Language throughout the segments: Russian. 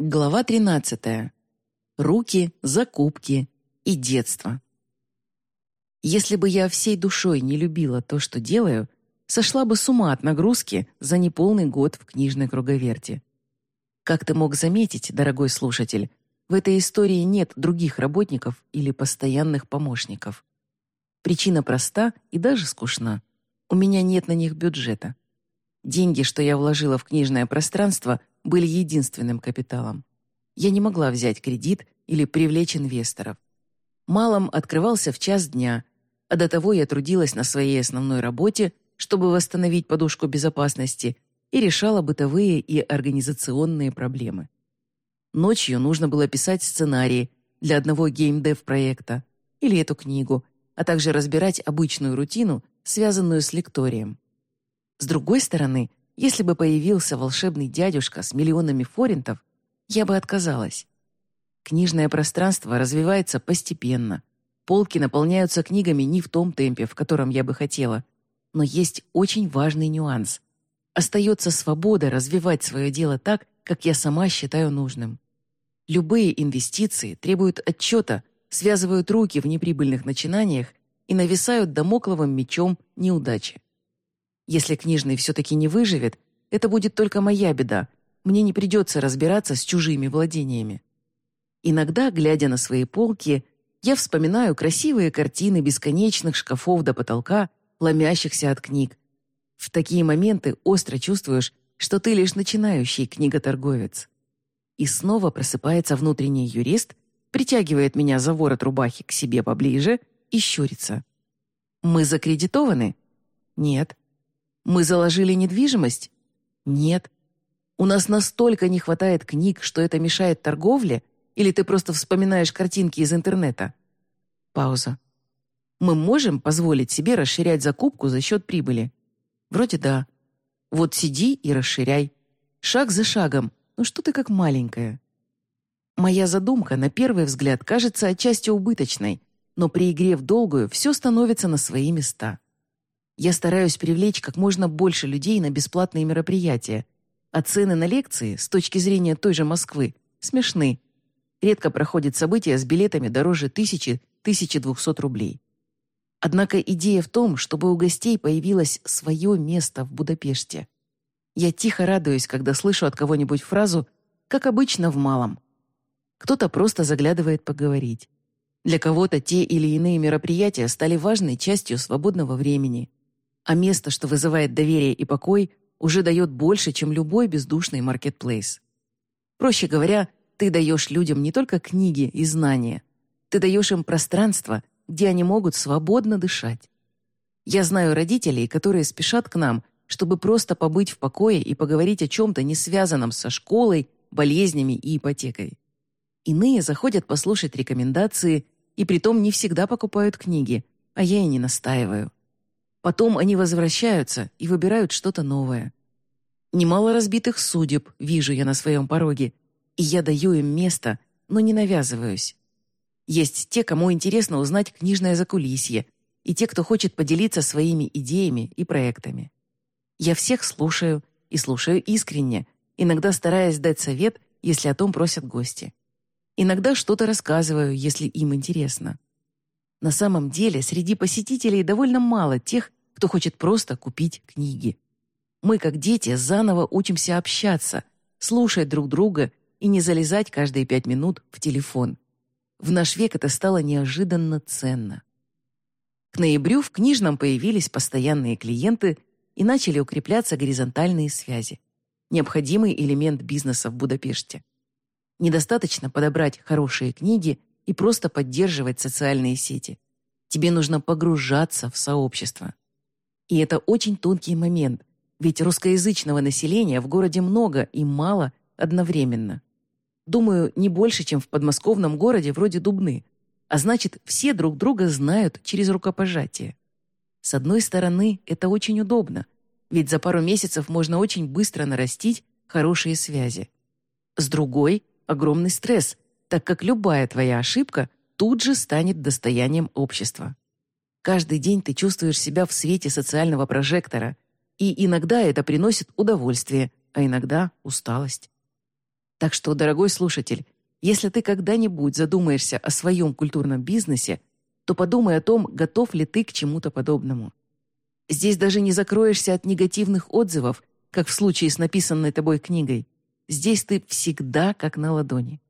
Глава 13. Руки, закупки и детство. Если бы я всей душой не любила то, что делаю, сошла бы с ума от нагрузки за неполный год в книжной круговерти. Как ты мог заметить, дорогой слушатель, в этой истории нет других работников или постоянных помощников. Причина проста и даже скучна. У меня нет на них бюджета. Деньги, что я вложила в книжное пространство, были единственным капиталом. Я не могла взять кредит или привлечь инвесторов. Малом открывался в час дня, а до того я трудилась на своей основной работе, чтобы восстановить подушку безопасности и решала бытовые и организационные проблемы. Ночью нужно было писать сценарии для одного геймдев-проекта или эту книгу, а также разбирать обычную рутину, связанную с лекторием. С другой стороны, если бы появился волшебный дядюшка с миллионами форинтов, я бы отказалась. Книжное пространство развивается постепенно. Полки наполняются книгами не в том темпе, в котором я бы хотела. Но есть очень важный нюанс. Остается свобода развивать свое дело так, как я сама считаю нужным. Любые инвестиции требуют отчета, связывают руки в неприбыльных начинаниях и нависают домокловым мечом неудачи. Если книжный все-таки не выживет, это будет только моя беда. Мне не придется разбираться с чужими владениями. Иногда, глядя на свои полки, я вспоминаю красивые картины бесконечных шкафов до потолка, ломящихся от книг. В такие моменты остро чувствуешь, что ты лишь начинающий книготорговец. И снова просыпается внутренний юрист, притягивает меня за ворот рубахи к себе поближе и щурится. «Мы закредитованы?» «Нет». Мы заложили недвижимость? Нет. У нас настолько не хватает книг, что это мешает торговле, или ты просто вспоминаешь картинки из интернета? Пауза. Мы можем позволить себе расширять закупку за счет прибыли? Вроде да. Вот сиди и расширяй. Шаг за шагом. Ну что ты как маленькая? Моя задумка на первый взгляд кажется отчасти убыточной, но при игре в долгую все становится на свои места. Я стараюсь привлечь как можно больше людей на бесплатные мероприятия, а цены на лекции, с точки зрения той же Москвы, смешны. Редко проходят события с билетами дороже 1000-1200 рублей. Однако идея в том, чтобы у гостей появилось свое место в Будапеште. Я тихо радуюсь, когда слышу от кого-нибудь фразу «как обычно в малом». Кто-то просто заглядывает поговорить. Для кого-то те или иные мероприятия стали важной частью свободного времени а место, что вызывает доверие и покой, уже дает больше, чем любой бездушный маркетплейс. Проще говоря, ты даешь людям не только книги и знания, ты даешь им пространство, где они могут свободно дышать. Я знаю родителей, которые спешат к нам, чтобы просто побыть в покое и поговорить о чем-то не связанном со школой, болезнями и ипотекой. Иные заходят послушать рекомендации и притом не всегда покупают книги, а я и не настаиваю. Потом они возвращаются и выбирают что-то новое. Немало разбитых судеб вижу я на своем пороге, и я даю им место, но не навязываюсь. Есть те, кому интересно узнать книжное закулисье, и те, кто хочет поделиться своими идеями и проектами. Я всех слушаю, и слушаю искренне, иногда стараясь дать совет, если о том просят гости. Иногда что-то рассказываю, если им интересно. На самом деле, среди посетителей довольно мало тех, кто хочет просто купить книги. Мы, как дети, заново учимся общаться, слушать друг друга и не залезать каждые пять минут в телефон. В наш век это стало неожиданно ценно. К ноябрю в книжном появились постоянные клиенты и начали укрепляться горизонтальные связи. Необходимый элемент бизнеса в Будапеште. Недостаточно подобрать хорошие книги и просто поддерживать социальные сети. Тебе нужно погружаться в сообщество. И это очень тонкий момент, ведь русскоязычного населения в городе много и мало одновременно. Думаю, не больше, чем в подмосковном городе вроде Дубны, а значит, все друг друга знают через рукопожатие. С одной стороны, это очень удобно, ведь за пару месяцев можно очень быстро нарастить хорошие связи. С другой — огромный стресс, так как любая твоя ошибка тут же станет достоянием общества. Каждый день ты чувствуешь себя в свете социального прожектора, и иногда это приносит удовольствие, а иногда усталость. Так что, дорогой слушатель, если ты когда-нибудь задумаешься о своем культурном бизнесе, то подумай о том, готов ли ты к чему-то подобному. Здесь даже не закроешься от негативных отзывов, как в случае с написанной тобой книгой. Здесь ты всегда как на ладони.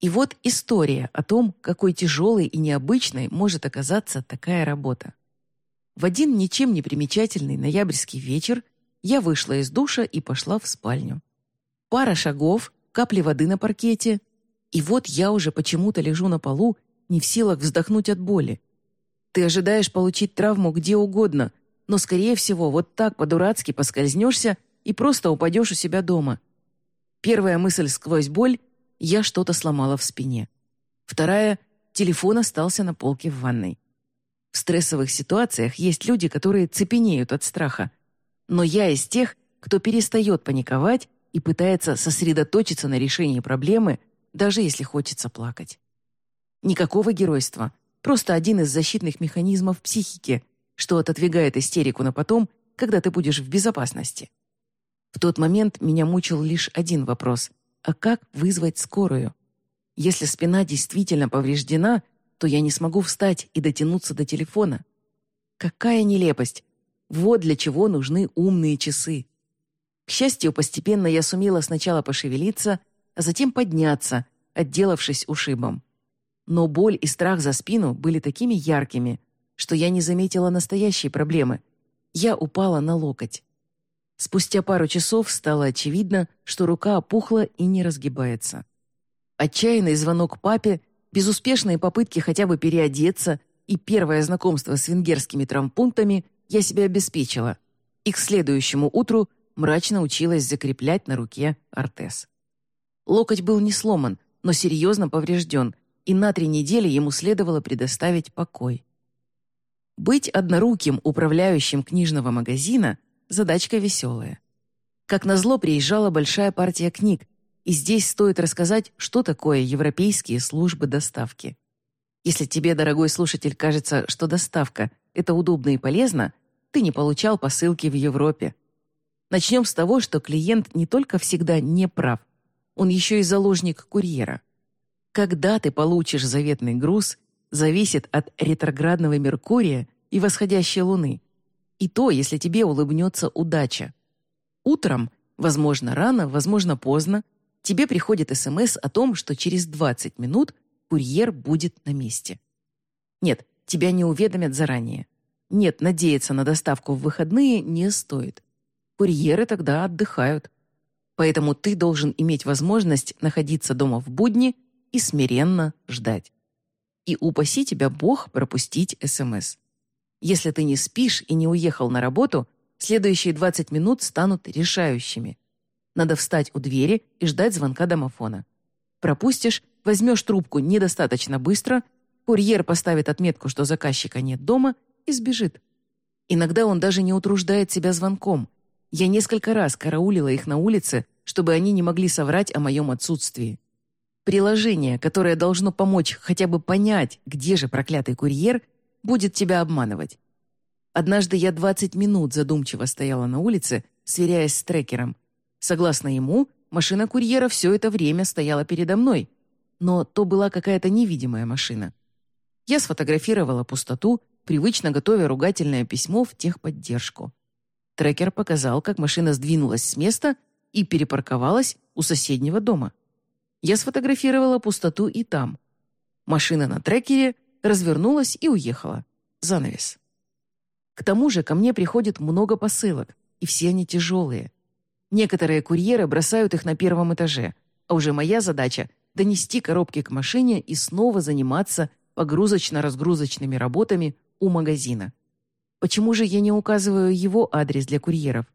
И вот история о том, какой тяжелой и необычной может оказаться такая работа. В один ничем не примечательный ноябрьский вечер я вышла из душа и пошла в спальню. Пара шагов, капли воды на паркете, и вот я уже почему-то лежу на полу, не в силах вздохнуть от боли. Ты ожидаешь получить травму где угодно, но, скорее всего, вот так по-дурацки поскользнешься и просто упадешь у себя дома. Первая мысль сквозь боль — я что-то сломала в спине. Вторая — телефон остался на полке в ванной. В стрессовых ситуациях есть люди, которые цепенеют от страха. Но я из тех, кто перестает паниковать и пытается сосредоточиться на решении проблемы, даже если хочется плакать. Никакого геройства, просто один из защитных механизмов психики, что отодвигает истерику на потом, когда ты будешь в безопасности. В тот момент меня мучил лишь один вопрос – а как вызвать скорую? Если спина действительно повреждена, то я не смогу встать и дотянуться до телефона. Какая нелепость! Вот для чего нужны умные часы. К счастью, постепенно я сумела сначала пошевелиться, а затем подняться, отделавшись ушибом. Но боль и страх за спину были такими яркими, что я не заметила настоящей проблемы. Я упала на локоть. Спустя пару часов стало очевидно, что рука опухла и не разгибается. Отчаянный звонок папе, безуспешные попытки хотя бы переодеться и первое знакомство с венгерскими травмпунктами я себя обеспечила. И к следующему утру мрачно училась закреплять на руке ортез. Локоть был не сломан, но серьезно поврежден, и на три недели ему следовало предоставить покой. Быть одноруким управляющим книжного магазина – задачка веселая. Как назло, приезжала большая партия книг, и здесь стоит рассказать, что такое европейские службы доставки. Если тебе, дорогой слушатель, кажется, что доставка – это удобно и полезно, ты не получал посылки в Европе. Начнем с того, что клиент не только всегда не прав, он еще и заложник курьера. Когда ты получишь заветный груз, зависит от ретроградного Меркурия и восходящей Луны. И то, если тебе улыбнется удача. Утром, возможно, рано, возможно, поздно, тебе приходит СМС о том, что через 20 минут курьер будет на месте. Нет, тебя не уведомят заранее. Нет, надеяться на доставку в выходные не стоит курьеры тогда отдыхают. Поэтому ты должен иметь возможность находиться дома в будни и смиренно ждать. И упаси тебя Бог пропустить СМС. Если ты не спишь и не уехал на работу, следующие 20 минут станут решающими. Надо встать у двери и ждать звонка домофона. Пропустишь, возьмешь трубку недостаточно быстро, курьер поставит отметку, что заказчика нет дома, и сбежит. Иногда он даже не утруждает себя звонком, я несколько раз караулила их на улице, чтобы они не могли соврать о моем отсутствии. Приложение, которое должно помочь хотя бы понять, где же проклятый курьер, будет тебя обманывать. Однажды я 20 минут задумчиво стояла на улице, сверяясь с трекером. Согласно ему, машина курьера все это время стояла передо мной, но то была какая-то невидимая машина. Я сфотографировала пустоту, привычно готовя ругательное письмо в техподдержку. Трекер показал, как машина сдвинулась с места и перепарковалась у соседнего дома. Я сфотографировала пустоту и там. Машина на трекере развернулась и уехала. Занавес. К тому же ко мне приходит много посылок, и все они тяжелые. Некоторые курьеры бросают их на первом этаже, а уже моя задача — донести коробки к машине и снова заниматься погрузочно-разгрузочными работами у магазина. Почему же я не указываю его адрес для курьеров?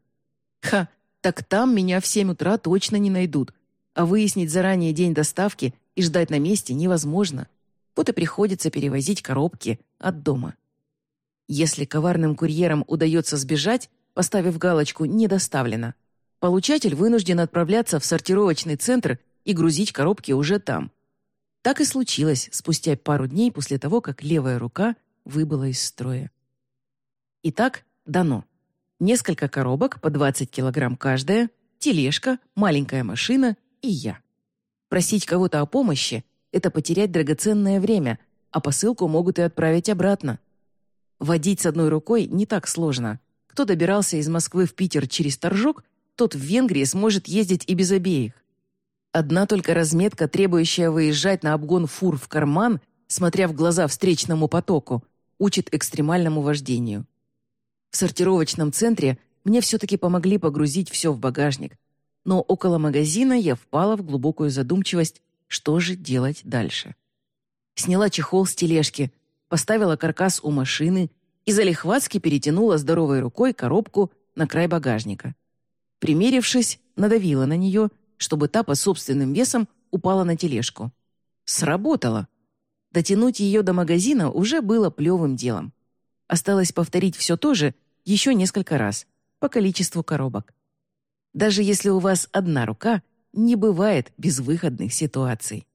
Ха, так там меня в 7 утра точно не найдут. А выяснить заранее день доставки и ждать на месте невозможно. Вот и приходится перевозить коробки от дома. Если коварным курьерам удается сбежать, поставив галочку «Не доставлено», получатель вынужден отправляться в сортировочный центр и грузить коробки уже там. Так и случилось спустя пару дней после того, как левая рука выбыла из строя. Итак, дано. Несколько коробок по 20 килограмм каждая, тележка, маленькая машина и я. Просить кого-то о помощи — это потерять драгоценное время, а посылку могут и отправить обратно. Водить с одной рукой не так сложно. Кто добирался из Москвы в Питер через Торжок, тот в Венгрии сможет ездить и без обеих. Одна только разметка, требующая выезжать на обгон фур в карман, смотря в глаза встречному потоку, учит экстремальному вождению. В сортировочном центре мне все-таки помогли погрузить все в багажник, но около магазина я впала в глубокую задумчивость, что же делать дальше. Сняла чехол с тележки, поставила каркас у машины и залихватски перетянула здоровой рукой коробку на край багажника. Примерившись, надавила на нее, чтобы та по собственным весам упала на тележку. Сработало. Дотянуть ее до магазина уже было плевым делом. Осталось повторить все то же еще несколько раз, по количеству коробок. Даже если у вас одна рука, не бывает безвыходных ситуаций.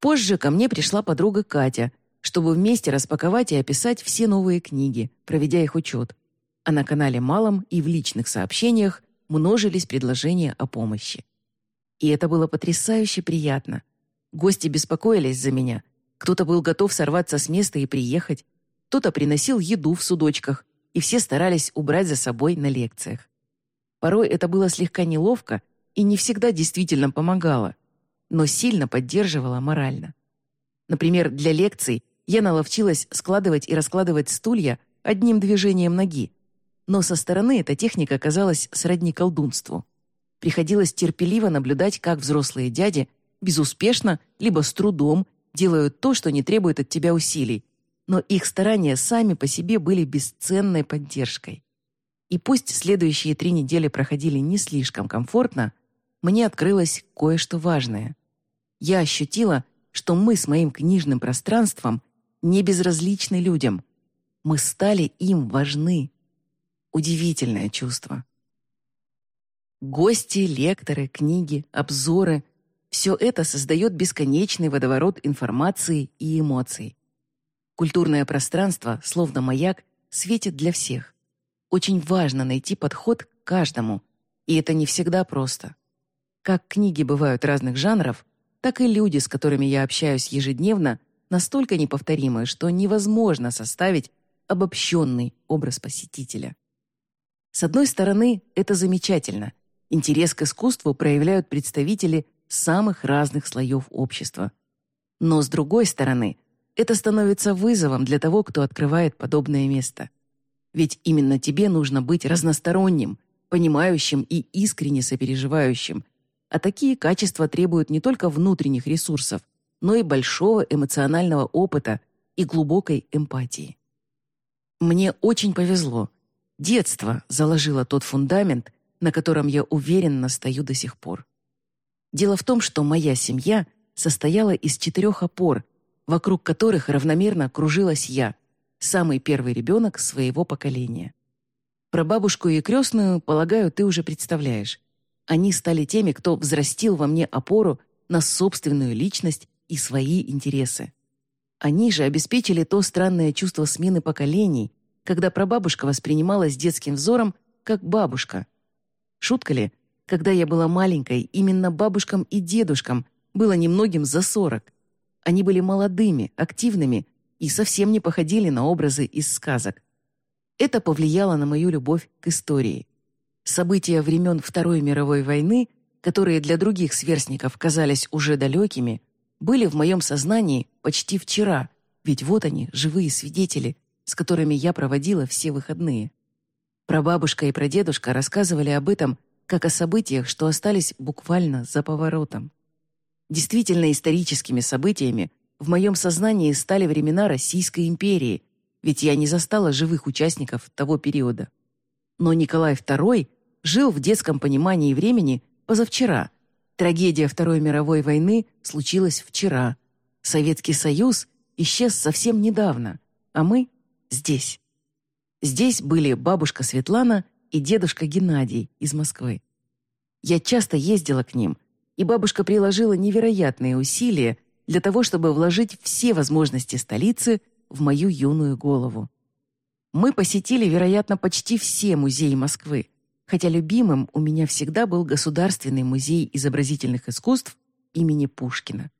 Позже ко мне пришла подруга Катя, чтобы вместе распаковать и описать все новые книги, проведя их учет. А на канале Малом и в личных сообщениях множились предложения о помощи. И это было потрясающе приятно. Гости беспокоились за меня. Кто-то был готов сорваться с места и приехать, кто-то приносил еду в судочках, и все старались убрать за собой на лекциях. Порой это было слегка неловко и не всегда действительно помогало, но сильно поддерживало морально. Например, для лекций я наловчилась складывать и раскладывать стулья одним движением ноги, но со стороны эта техника казалась сродни колдунству. Приходилось терпеливо наблюдать, как взрослые дяди безуспешно, либо с трудом делают то, что не требует от тебя усилий, но их старания сами по себе были бесценной поддержкой. И пусть следующие три недели проходили не слишком комфортно, мне открылось кое-что важное. Я ощутила, что мы с моим книжным пространством не безразличны людям. Мы стали им важны. Удивительное чувство. Гости, лекторы, книги, обзоры — все это создает бесконечный водоворот информации и эмоций. Культурное пространство, словно маяк, светит для всех. Очень важно найти подход к каждому, и это не всегда просто. Как книги бывают разных жанров, так и люди, с которыми я общаюсь ежедневно, настолько неповторимы, что невозможно составить обобщенный образ посетителя. С одной стороны, это замечательно. Интерес к искусству проявляют представители самых разных слоев общества. Но с другой стороны, это становится вызовом для того, кто открывает подобное место. Ведь именно тебе нужно быть разносторонним, понимающим и искренне сопереживающим. А такие качества требуют не только внутренних ресурсов, но и большого эмоционального опыта и глубокой эмпатии. Мне очень повезло. Детство заложило тот фундамент, на котором я уверенно стою до сих пор. Дело в том, что моя семья состояла из четырех опор, вокруг которых равномерно кружилась я, самый первый ребенок своего поколения. Про бабушку и крестную, полагаю, ты уже представляешь. Они стали теми, кто взрастил во мне опору на собственную личность и свои интересы. Они же обеспечили то странное чувство смены поколений, когда прабабушка воспринималась детским взором как бабушка. Шутка ли? Когда я была маленькой, именно бабушкам и дедушкам было немногим за сорок. Они были молодыми, активными, и совсем не походили на образы из сказок. Это повлияло на мою любовь к истории. События времен Второй мировой войны, которые для других сверстников казались уже далекими, были в моем сознании почти вчера, ведь вот они, живые свидетели, с которыми я проводила все выходные. Прабабушка и прадедушка рассказывали об этом как о событиях, что остались буквально за поворотом. Действительно историческими событиями в моем сознании стали времена Российской империи, ведь я не застала живых участников того периода. Но Николай II жил в детском понимании времени позавчера. Трагедия Второй мировой войны случилась вчера. Советский Союз исчез совсем недавно, а мы здесь. Здесь были бабушка Светлана и дедушка Геннадий из Москвы. Я часто ездила к ним, и бабушка приложила невероятные усилия, для того, чтобы вложить все возможности столицы в мою юную голову. Мы посетили, вероятно, почти все музеи Москвы. Хотя любимым у меня всегда был Государственный музей изобразительных искусств имени Пушкина.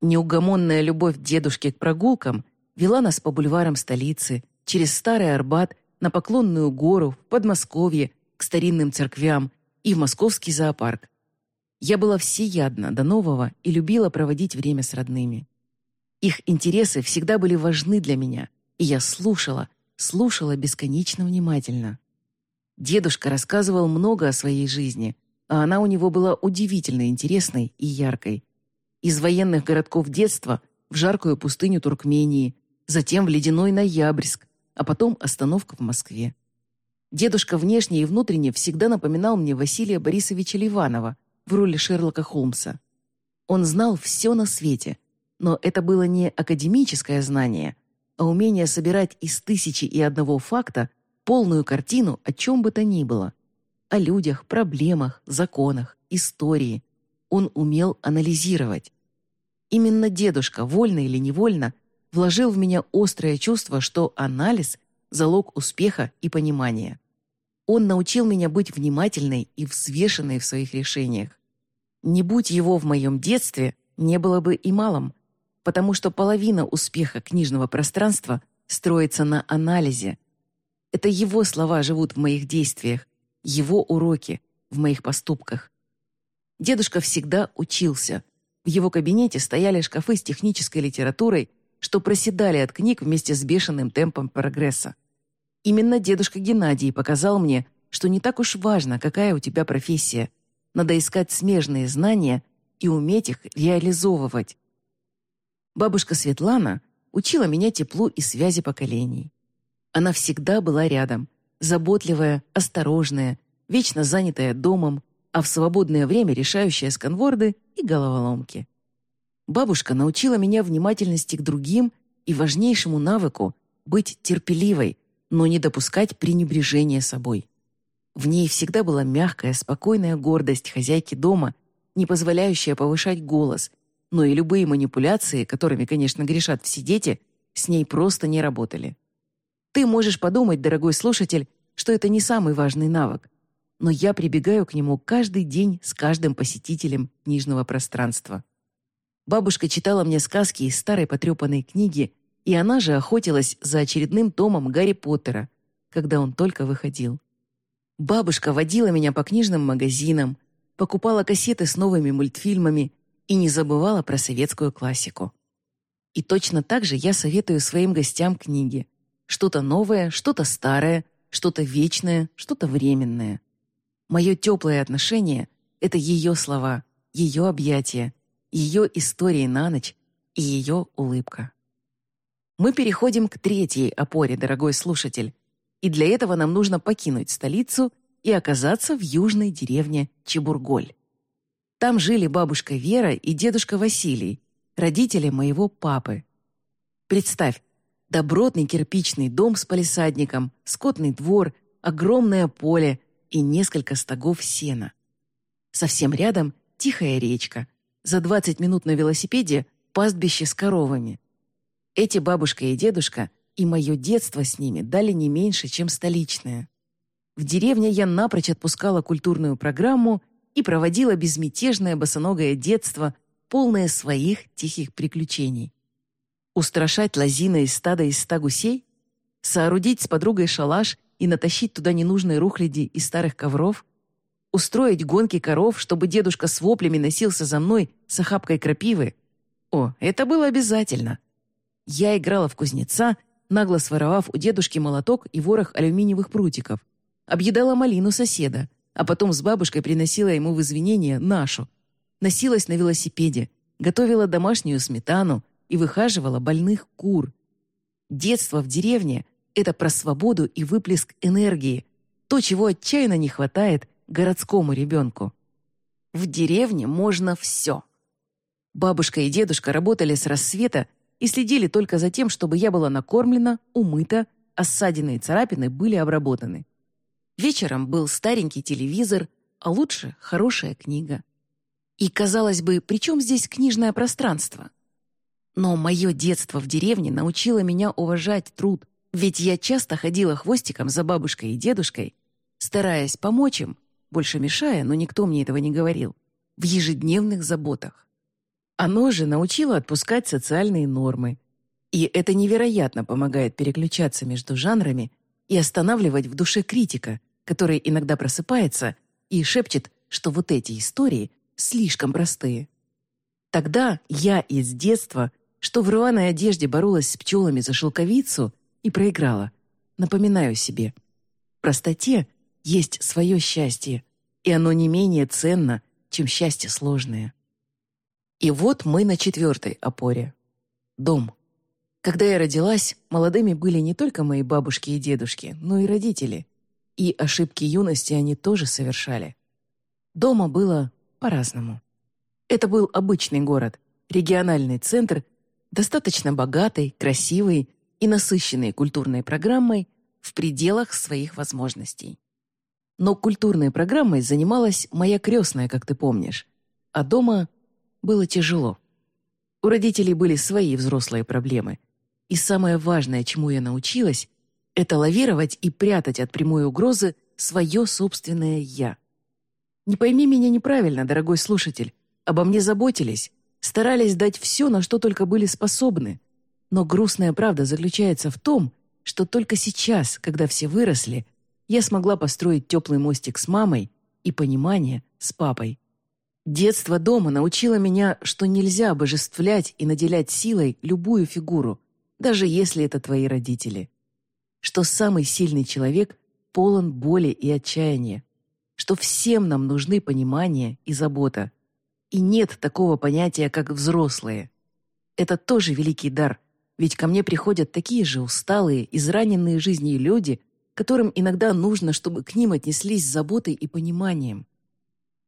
Неугомонная любовь дедушки к прогулкам вела нас по бульварам столицы, через Старый Арбат, на Поклонную гору, в Подмосковье, к старинным церквям и в московский зоопарк. Я была всеядна до нового и любила проводить время с родными. Их интересы всегда были важны для меня, и я слушала, слушала бесконечно внимательно. Дедушка рассказывал много о своей жизни, а она у него была удивительно интересной и яркой. Из военных городков детства в жаркую пустыню Туркмении, затем в ледяной Ноябрьск, а потом остановка в Москве. Дедушка внешне и внутренне всегда напоминал мне Василия Борисовича Ливанова в роли Шерлока Холмса. Он знал все на свете, но это было не академическое знание, а умение собирать из тысячи и одного факта полную картину о чем бы то ни было. О людях, проблемах, законах, истории. Он умел анализировать. Именно дедушка, вольно или невольно, вложил в меня острое чувство, что анализ — залог успеха и понимания. Он научил меня быть внимательной и взвешенной в своих решениях. Не будь его в моем детстве, не было бы и малым, потому что половина успеха книжного пространства строится на анализе, это его слова живут в моих действиях, его уроки в моих поступках. Дедушка всегда учился. В его кабинете стояли шкафы с технической литературой, что проседали от книг вместе с бешеным темпом прогресса. Именно дедушка Геннадий показал мне, что не так уж важно, какая у тебя профессия. Надо искать смежные знания и уметь их реализовывать. Бабушка Светлана учила меня теплу и связи поколений. Она всегда была рядом, заботливая, осторожная, вечно занятая домом, а в свободное время решающая сканворды и головоломки. Бабушка научила меня внимательности к другим и важнейшему навыку быть терпеливой, но не допускать пренебрежения собой. В ней всегда была мягкая, спокойная гордость хозяйки дома, не позволяющая повышать голос, но и любые манипуляции, которыми, конечно, грешат все дети, с ней просто не работали. Ты можешь подумать, дорогой слушатель, что это не самый важный навык, но я прибегаю к нему каждый день с каждым посетителем книжного пространства. Бабушка читала мне сказки из старой потрепанной книги, и она же охотилась за очередным томом Гарри Поттера, когда он только выходил. Бабушка водила меня по книжным магазинам, покупала кассеты с новыми мультфильмами и не забывала про советскую классику. И точно так же я советую своим гостям книги. Что-то новое, что-то старое, что-то вечное, что-то временное. Мое теплое отношение — это ее слова, ее объятия, ее истории на ночь и ее улыбка. Мы переходим к третьей опоре, дорогой слушатель, и для этого нам нужно покинуть столицу и оказаться в южной деревне Чебурголь. Там жили бабушка Вера и дедушка Василий, родители моего папы. Представь, Добротный кирпичный дом с палисадником, скотный двор, огромное поле и несколько стогов сена. Совсем рядом тихая речка. За 20 минут на велосипеде пастбище с коровами. Эти бабушка и дедушка и мое детство с ними дали не меньше, чем столичное. В деревне я напрочь отпускала культурную программу и проводила безмятежное босоногое детство, полное своих тихих приключений. Устрашать лозина из стада из ста гусей? Соорудить с подругой шалаш и натащить туда ненужные рухляди из старых ковров? Устроить гонки коров, чтобы дедушка с воплями носился за мной с охапкой крапивы? О, это было обязательно. Я играла в кузнеца, нагло своровав у дедушки молоток и ворох алюминиевых прутиков. Объедала малину соседа, а потом с бабушкой приносила ему в извинения нашу. Носилась на велосипеде, готовила домашнюю сметану, и выхаживала больных кур. Детство в деревне — это про свободу и выплеск энергии, то, чего отчаянно не хватает городскому ребенку. В деревне можно все. Бабушка и дедушка работали с рассвета и следили только за тем, чтобы я была накормлена, умыта, а ссадины и царапины были обработаны. Вечером был старенький телевизор, а лучше хорошая книга. И, казалось бы, при чем здесь книжное пространство? Но мое детство в деревне научило меня уважать труд, ведь я часто ходила хвостиком за бабушкой и дедушкой, стараясь помочь им, больше мешая, но никто мне этого не говорил, в ежедневных заботах. Оно же научило отпускать социальные нормы. И это невероятно помогает переключаться между жанрами и останавливать в душе критика, который иногда просыпается и шепчет, что вот эти истории слишком простые. Тогда я из детства, что в рваной одежде боролась с пчелами за шелковицу и проиграла, напоминаю себе. В простоте есть свое счастье, и оно не менее ценно, чем счастье сложное. И вот мы на четвертой опоре. Дом. Когда я родилась, молодыми были не только мои бабушки и дедушки, но и родители. И ошибки юности они тоже совершали. Дома было по-разному. Это был обычный город, региональный центр, достаточно богатый, красивый и насыщенный культурной программой в пределах своих возможностей. Но культурной программой занималась моя крестная, как ты помнишь, а дома было тяжело. У родителей были свои взрослые проблемы. И самое важное, чему я научилась, это лавировать и прятать от прямой угрозы свое собственное «я». Не пойми меня неправильно, дорогой слушатель. Обо мне заботились, старались дать все, на что только были способны. Но грустная правда заключается в том, что только сейчас, когда все выросли, я смогла построить теплый мостик с мамой и понимание с папой. Детство дома научило меня, что нельзя обожествлять и наделять силой любую фигуру, даже если это твои родители. Что самый сильный человек полон боли и отчаяния. Что всем нам нужны понимание и забота. И нет такого понятия, как взрослые. Это тоже великий дар, ведь ко мне приходят такие же усталые, израненные жизнью люди, которым иногда нужно, чтобы к ним отнеслись с заботой и пониманием.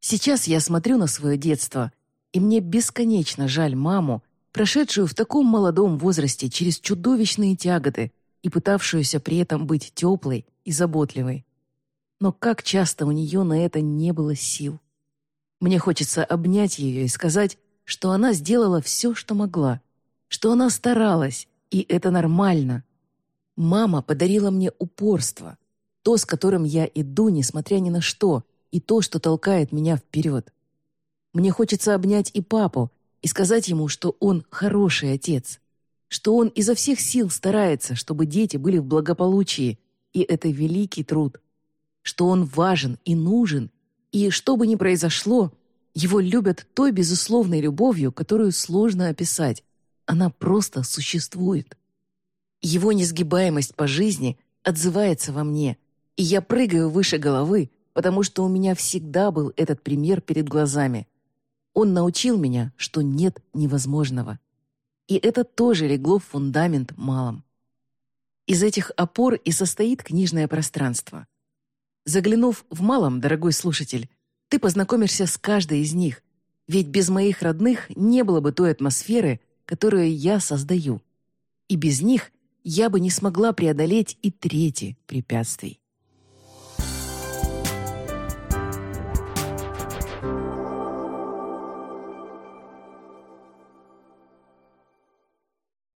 Сейчас я смотрю на свое детство, и мне бесконечно жаль маму, прошедшую в таком молодом возрасте через чудовищные тяготы и пытавшуюся при этом быть теплой и заботливой. Но как часто у нее на это не было сил. Мне хочется обнять ее и сказать, что она сделала все, что могла, что она старалась, и это нормально. Мама подарила мне упорство, то, с которым я иду, несмотря ни на что — и то, что толкает меня вперед. Мне хочется обнять и папу и сказать ему, что он хороший отец, что он изо всех сил старается, чтобы дети были в благополучии, и это великий труд, что он важен и нужен, и что бы ни произошло, его любят той безусловной любовью, которую сложно описать. Она просто существует. Его несгибаемость по жизни отзывается во мне, и я прыгаю выше головы, потому что у меня всегда был этот пример перед глазами. Он научил меня, что нет невозможного. И это тоже легло в фундамент малом. Из этих опор и состоит книжное пространство. Заглянув в малом, дорогой слушатель, ты познакомишься с каждой из них, ведь без моих родных не было бы той атмосферы, которую я создаю. И без них я бы не смогла преодолеть и трети препятствий.